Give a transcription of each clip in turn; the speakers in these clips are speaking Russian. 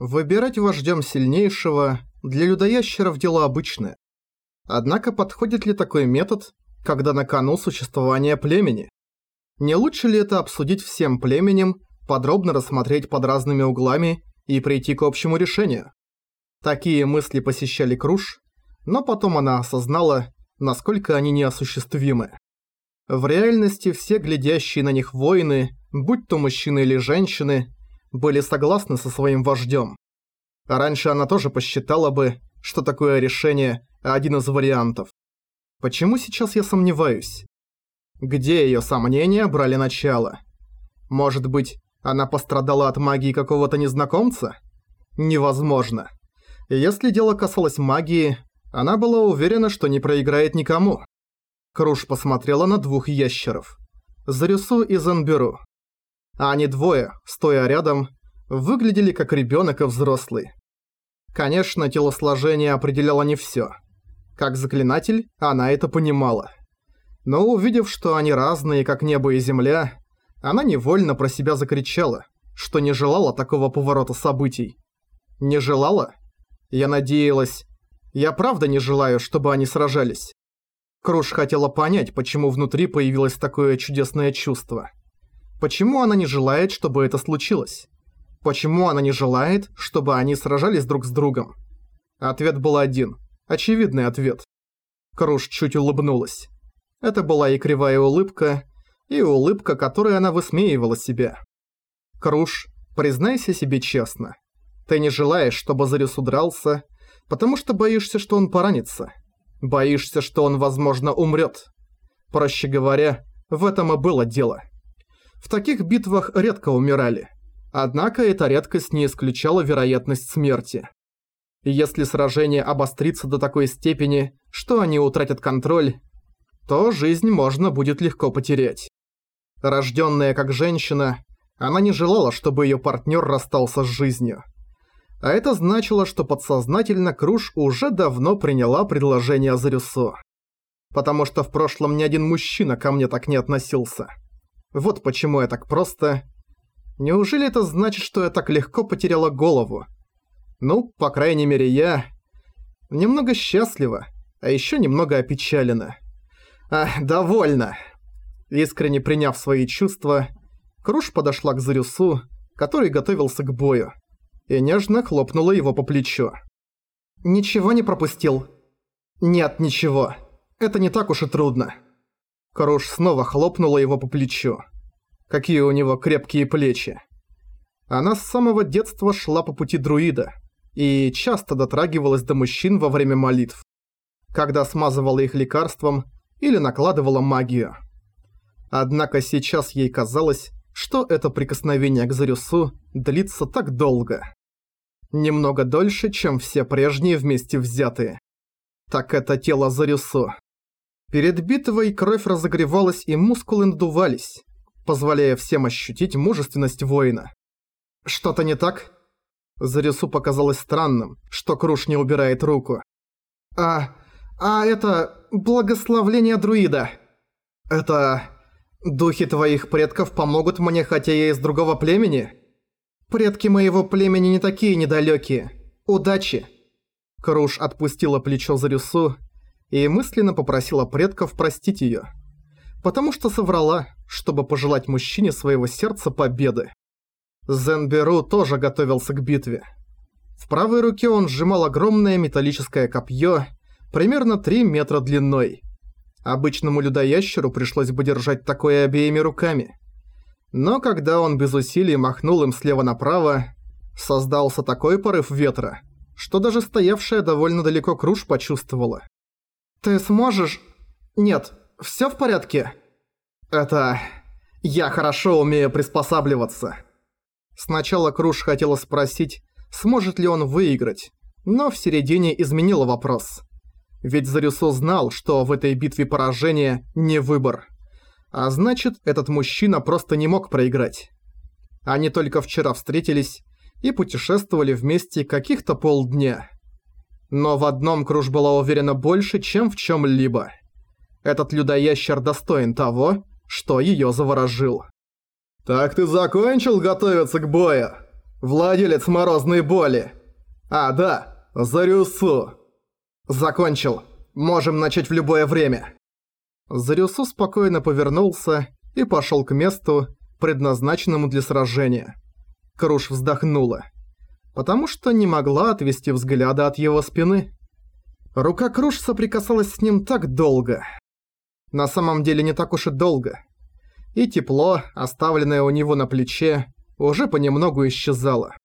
Выбирать вождем сильнейшего для людоящеров дело обычное. Однако подходит ли такой метод, когда на кону существование племени? Не лучше ли это обсудить всем племенем, подробно рассмотреть под разными углами и прийти к общему решению? Такие мысли посещали Круш, но потом она осознала, насколько они неосуществимы. В реальности все глядящие на них воины, будь то мужчины или женщины, были согласны со своим вождем. раньше она тоже посчитала бы, что такое решение – один из вариантов. Почему сейчас я сомневаюсь? Где ее сомнения брали начало? Может быть, она пострадала от магии какого-то незнакомца? Невозможно. Если дело касалось магии, она была уверена, что не проиграет никому. Круш посмотрела на двух ящеров. Зарюсу и Занберу. А они двое, стоя рядом, выглядели как ребенок и взрослый. Конечно, телосложение определяло не все. Как заклинатель, она это понимала. Но увидев, что они разные, как небо и земля, она невольно про себя закричала, что не желала такого поворота событий. Не желала? Я надеялась... Я правда не желаю, чтобы они сражались. Круш хотела понять, почему внутри появилось такое чудесное чувство. Почему она не желает, чтобы это случилось? Почему она не желает, чтобы они сражались друг с другом? Ответ был один. Очевидный ответ. Круш чуть улыбнулась. Это была и кривая улыбка, и улыбка, которой она высмеивала себя. Круш, признайся себе честно. Ты не желаешь, чтобы Зарюс удрался, потому что боишься, что он поранится. Боишься, что он, возможно, умрет. Проще говоря, в этом и было дело. В таких битвах редко умирали. Однако эта редкость не исключала вероятность смерти. если сражение обострится до такой степени, что они утратят контроль, то жизнь можно будет легко потерять. Рожденная как женщина, она не желала, чтобы ее партнер расстался с жизнью. А это значило, что подсознательно Круш уже давно приняла предложение Зарюсо. Потому что в прошлом ни один мужчина ко мне так не относился. Вот почему я так просто... Неужели это значит, что я так легко потеряла голову? Ну, по крайней мере, я... Немного счастлива, а еще немного опечалена. А, довольно. Искренне приняв свои чувства, Круш подошла к Зарюсу, который готовился к бою и нежно хлопнула его по плечу. «Ничего не пропустил?» «Нет, ничего. Это не так уж и трудно». Круш снова хлопнула его по плечу. Какие у него крепкие плечи. Она с самого детства шла по пути друида и часто дотрагивалась до мужчин во время молитв, когда смазывала их лекарством или накладывала магию. Однако сейчас ей казалось, что это прикосновение к Зарюсу длится так долго. Немного дольше, чем все прежние вместе взятые. Так это тело Зарюсо. Перед битвой кровь разогревалась и мускулы надувались, позволяя всем ощутить мужественность воина. Что-то не так? Зарюсу показалось странным, что Круш не убирает руку. А... а это... благословление друида. Это... духи твоих предков помогут мне, хотя я из другого племени? Предки моего племени не такие недалёкие. Удачи!» Круш отпустила плечо Зарюсу и мысленно попросила предков простить её. Потому что соврала, чтобы пожелать мужчине своего сердца победы. Зенберу тоже готовился к битве. В правой руке он сжимал огромное металлическое копье, примерно 3 метра длиной. Обычному людоящеру пришлось бы держать такое обеими руками. Но когда он без усилий махнул им слева направо, создался такой порыв ветра, что даже стоявшая довольно далеко Круш почувствовала. «Ты сможешь...» «Нет, всё в порядке?» «Это... я хорошо умею приспосабливаться». Сначала Круш хотела спросить, сможет ли он выиграть, но в середине изменила вопрос. Ведь Зарюсо знал, что в этой битве поражение не выбор. А значит, этот мужчина просто не мог проиграть. Они только вчера встретились и путешествовали вместе каких-то полдня. Но в одном Круш была уверена больше, чем в чем-либо. Этот людоящер достоин того, что ее заворожил. «Так ты закончил готовиться к бою?» Владелец морозной боли. А, да, Зарюсу. Закончил. Можем начать в любое время. Зарюсу спокойно повернулся и пошел к месту, предназначенному для сражения. Круш вздохнула, потому что не могла отвести взгляда от его спины. Рука Круш соприкасалась с ним так долго. На самом деле не так уж и долго. И тепло, оставленное у него на плече, уже понемногу исчезало.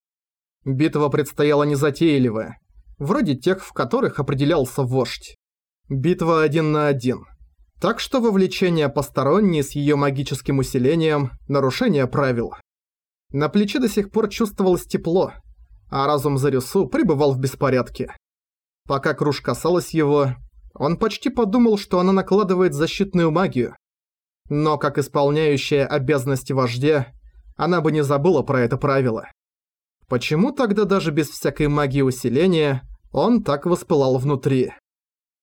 Битва предстояла незатейливая, вроде тех, в которых определялся вождь. Битва один на один. Так что вовлечение посторонней с ее магическим усилением – нарушение правил. На плече до сих пор чувствовалось тепло, а разум Зарюсу пребывал в беспорядке. Пока Круж касалась его, он почти подумал, что она накладывает защитную магию. Но как исполняющая обязанности вождя, она бы не забыла про это правило. Почему тогда даже без всякой магии усиления он так воспылал внутри?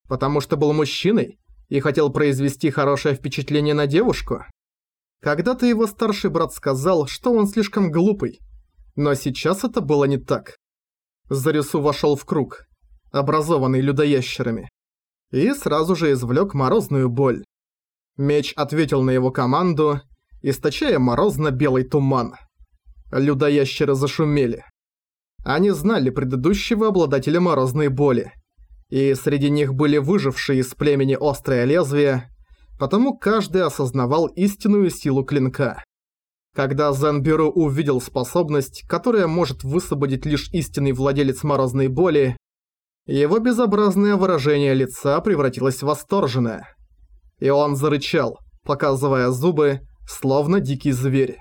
Потому что был мужчиной и хотел произвести хорошее впечатление на девушку? Когда-то его старший брат сказал, что он слишком глупый. Но сейчас это было не так. Зарису вошел в круг, образованный людоящерами, и сразу же извлек морозную боль. Меч ответил на его команду, источая морозно-белый туман. Людоящеры зашумели. Они знали предыдущего обладателя морозной боли. И среди них были выжившие из племени Острое Лезвие, потому каждый осознавал истинную силу клинка. Когда Занберу увидел способность, которая может высвободить лишь истинный владелец морозной боли, его безобразное выражение лица превратилось в восторженное. И он зарычал, показывая зубы, словно дикий зверь.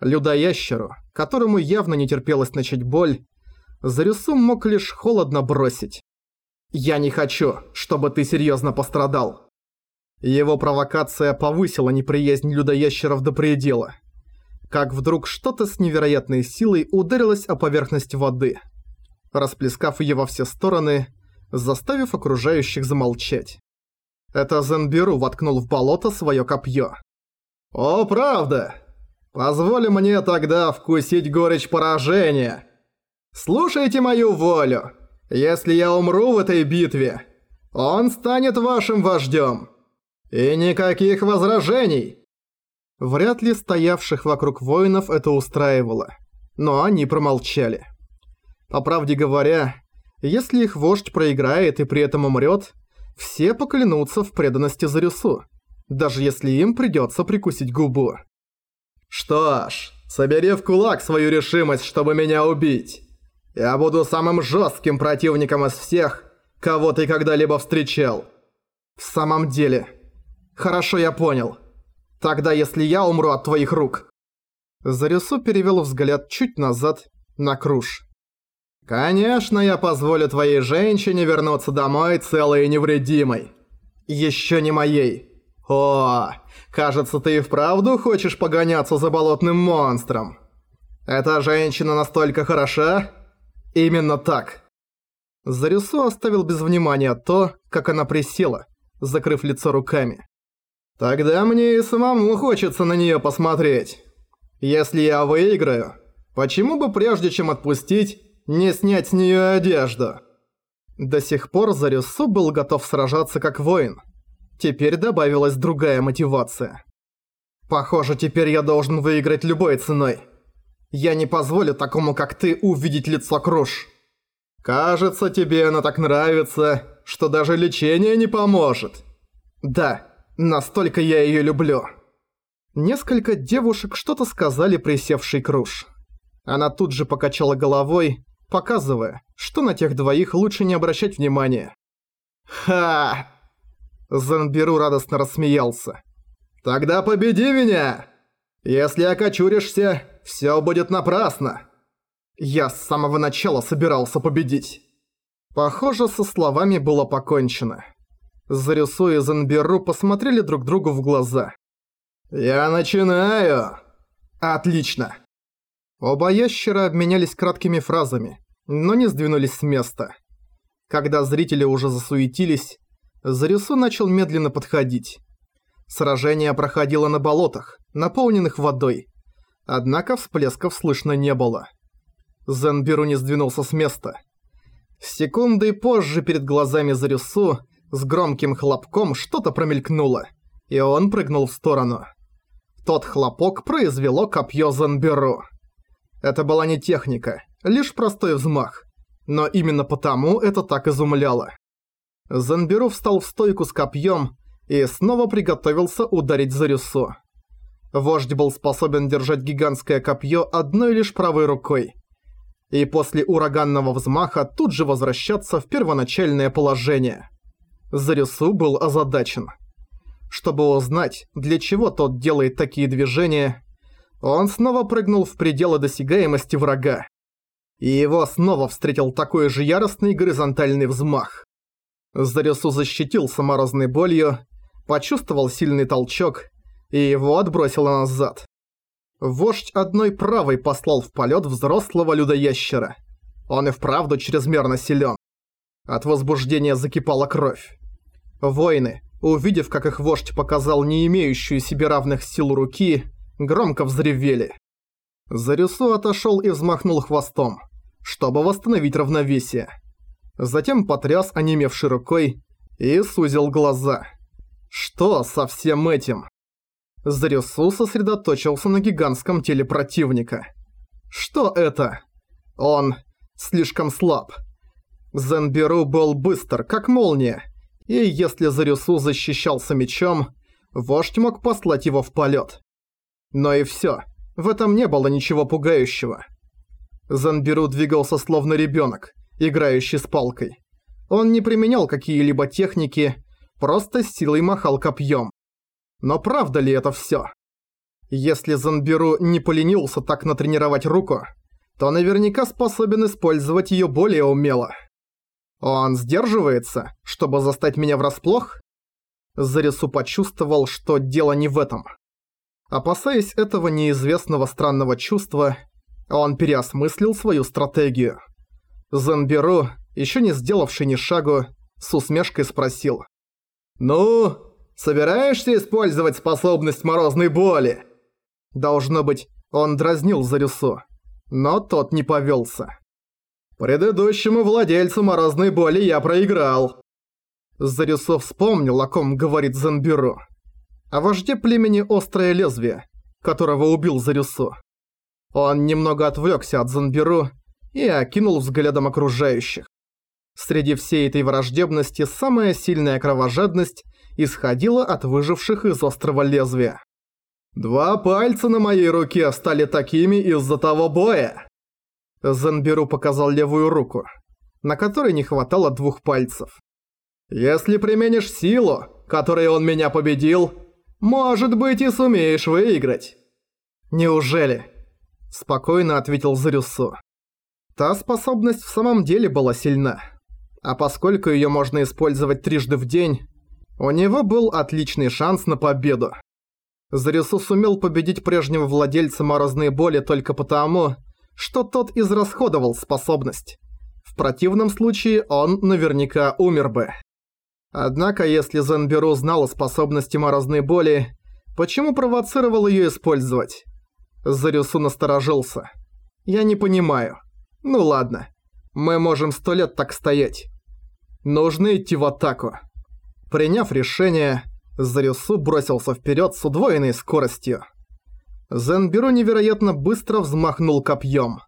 Людоящеру, которому явно не терпелось начать боль, Зарюсу мог лишь холодно бросить. «Я не хочу, чтобы ты серьезно пострадал». Его провокация повысила неприязнь людоящеров до предела. Как вдруг что-то с невероятной силой ударилось о поверхность воды, расплескав ее во все стороны, заставив окружающих замолчать. Это Зенберу воткнул в болото свое копье. «О, правда! Позволь мне тогда вкусить горечь поражения. Слушайте мою волю. Если я умру в этой битве, он станет вашим вождем. И никаких возражений!» Вряд ли стоявших вокруг воинов это устраивало, но они промолчали. По правде говоря, если их вождь проиграет и при этом умрет, все поклянутся в преданности Зарюсу, даже если им придется прикусить губу. «Что ж, собери в кулак свою решимость, чтобы меня убить. Я буду самым жестким противником из всех, кого ты когда-либо встречал». «В самом деле...» «Хорошо, я понял. Тогда если я умру от твоих рук...» Зарису перевел взгляд чуть назад на Круш. «Конечно, я позволю твоей женщине вернуться домой целой и невредимой. Еще не моей. О, кажется, ты и вправду хочешь погоняться за болотным монстром. Эта женщина настолько хороша? Именно так». Зарису оставил без внимания то, как она присела, закрыв лицо руками. «Тогда мне и самому хочется на нее посмотреть. Если я выиграю, почему бы прежде чем отпустить, не снять с нее одежду?» До сих пор Зарюсу был готов сражаться как воин. Теперь добавилась другая мотивация. «Похоже, теперь я должен выиграть любой ценой. Я не позволю такому, как ты, увидеть лицо Круш. Кажется, тебе она так нравится, что даже лечение не поможет. Да, настолько я ее люблю». Несколько девушек что-то сказали присевшей Круш. Она тут же покачала головой, показывая, что на тех двоих лучше не обращать внимания. «Ха!» Занберу радостно рассмеялся. «Тогда победи меня! Если окочуришься, все будет напрасно!» Я с самого начала собирался победить. Похоже, со словами было покончено. Зарюсу и Занберу посмотрели друг другу в глаза. «Я начинаю!» «Отлично!» Оба ящера обменялись краткими фразами, но не сдвинулись с места. Когда зрители уже засуетились, Зарису начал медленно подходить. Сражение проходило на болотах, наполненных водой. Однако всплесков слышно не было. Зенберу не сдвинулся с места. Секунды позже перед глазами Зарюсу с громким хлопком что-то промелькнуло, и он прыгнул в сторону. Тот хлопок произвело копье Зенберу. Это была не техника, лишь простой взмах. Но именно потому это так изумляло. Зенберу встал в стойку с копьем и снова приготовился ударить Зарюсу. Вождь был способен держать гигантское копье одной лишь правой рукой. И после ураганного взмаха тут же возвращаться в первоначальное положение. Зарюсу был озадачен. Чтобы узнать, для чего тот делает такие движения, он снова прыгнул в пределы досягаемости врага. И его снова встретил такой же яростный горизонтальный взмах. Зарюсу защитился морозной болью, почувствовал сильный толчок и его отбросило назад. Вождь одной правой послал в полет взрослого людоящера. Он и вправду чрезмерно силен. От возбуждения закипала кровь. Воины, увидев, как их вождь показал не имеющую себе равных сил руки, громко взревели. Зарюсу отошел и взмахнул хвостом, чтобы восстановить равновесие. Затем потряс онемевшей рукой и сузил глаза. Что со всем этим? Зарюсу сосредоточился на гигантском теле противника. Что это? Он слишком слаб. Зенберу был быстр, как молния, и если Зарюсу защищался мечом, вождь мог послать его в полет. Но и всё, в этом не было ничего пугающего. Зенберу двигался словно ребёнок, играющий с палкой. Он не применял какие-либо техники, просто силой махал копьем. Но правда ли это всё? Если Занберу не поленился так натренировать руку, то наверняка способен использовать её более умело. Он сдерживается, чтобы застать меня врасплох? Зарису почувствовал, что дело не в этом. Опасаясь этого неизвестного странного чувства, он переосмыслил свою стратегию. Зенберу, ещё не сделавший ни шагу, с усмешкой спросил. «Ну, Собираешься использовать способность морозной боли?» Должно быть, он дразнил Зарюсу, но тот не повелся. «Предыдущему владельцу морозной боли я проиграл». Зарюсу вспомнил, о ком говорит Зенбюро. О вожде племени Острое Лезвие, которого убил Зарюсу. Он немного отвлекся от Зенбюро и окинул взглядом окружающих. Среди всей этой враждебности самая сильная кровожадность исходила от выживших из острого лезвия. «Два пальца на моей руке стали такими из-за того боя!» Зенберу показал левую руку, на которой не хватало двух пальцев. «Если применишь силу, которой он меня победил, может быть и сумеешь выиграть». «Неужели?» – спокойно ответил Зарюсу. Та способность в самом деле была сильна. А поскольку её можно использовать трижды в день, у него был отличный шанс на победу. Зарису сумел победить прежнего владельца морозной боли только потому, что тот израсходовал способность. В противном случае он наверняка умер бы. Однако, если Зенберу знал о способности морозной боли, почему провоцировал её использовать? Зарюсу насторожился. Я не понимаю. Ну ладно. Мы можем сто лет так стоять. Нужно идти в атаку. Приняв решение, Зарюсу бросился вперед с удвоенной скоростью. Зенберу невероятно быстро взмахнул копьем.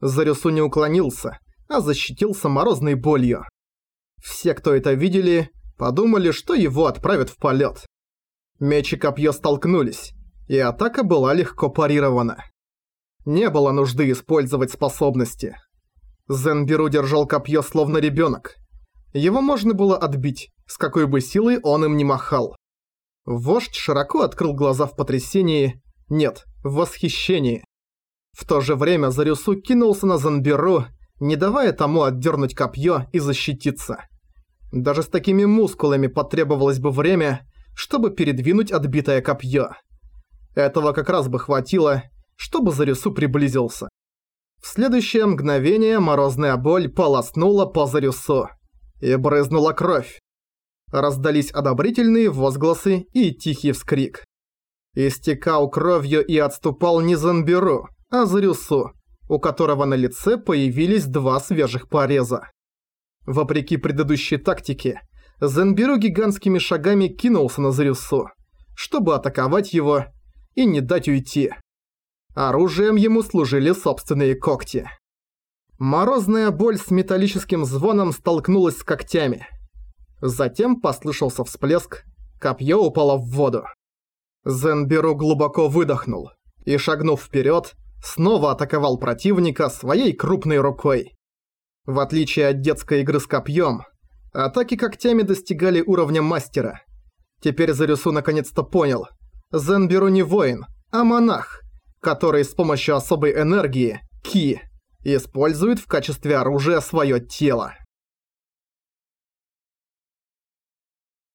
Зарюсу не уклонился, а защитился морозной болью. Все, кто это видели, подумали, что его отправят в полет. Меч и копье столкнулись, и атака была легко парирована. Не было нужды использовать способности. Зенберу держал копье словно ребенок. Его можно было отбить, с какой бы силой он им не махал. Вождь широко открыл глаза в потрясении, нет, в восхищении. В то же время Зарюсу кинулся на Занберу, не давая тому отдернуть копье и защититься. Даже с такими мускулами потребовалось бы время, чтобы передвинуть отбитое копье. Этого как раз бы хватило, чтобы Зарюсу приблизился. В следующее мгновение морозная боль полоснула по Зарюсу, и брызнула кровь. Раздались одобрительные возгласы и тихий вскрик. Истекал кровью и отступал не Занберу, а Зарюсу, у которого на лице появились два свежих пореза. Вопреки предыдущей тактике, Зенберу гигантскими шагами кинулся на Зарюсу, чтобы атаковать его и не дать уйти. Оружием ему служили собственные когти. Морозная боль с металлическим звоном столкнулась с когтями. Затем послышался всплеск, копье упало в воду. Зенберу глубоко выдохнул и, шагнув вперед, снова атаковал противника своей крупной рукой. В отличие от детской игры с копьем, атаки когтями достигали уровня мастера. Теперь Зарюсу наконец-то понял. Зенберу не воин, а монах, который с помощью особой энергии, ки, использует в качестве оружия свое тело.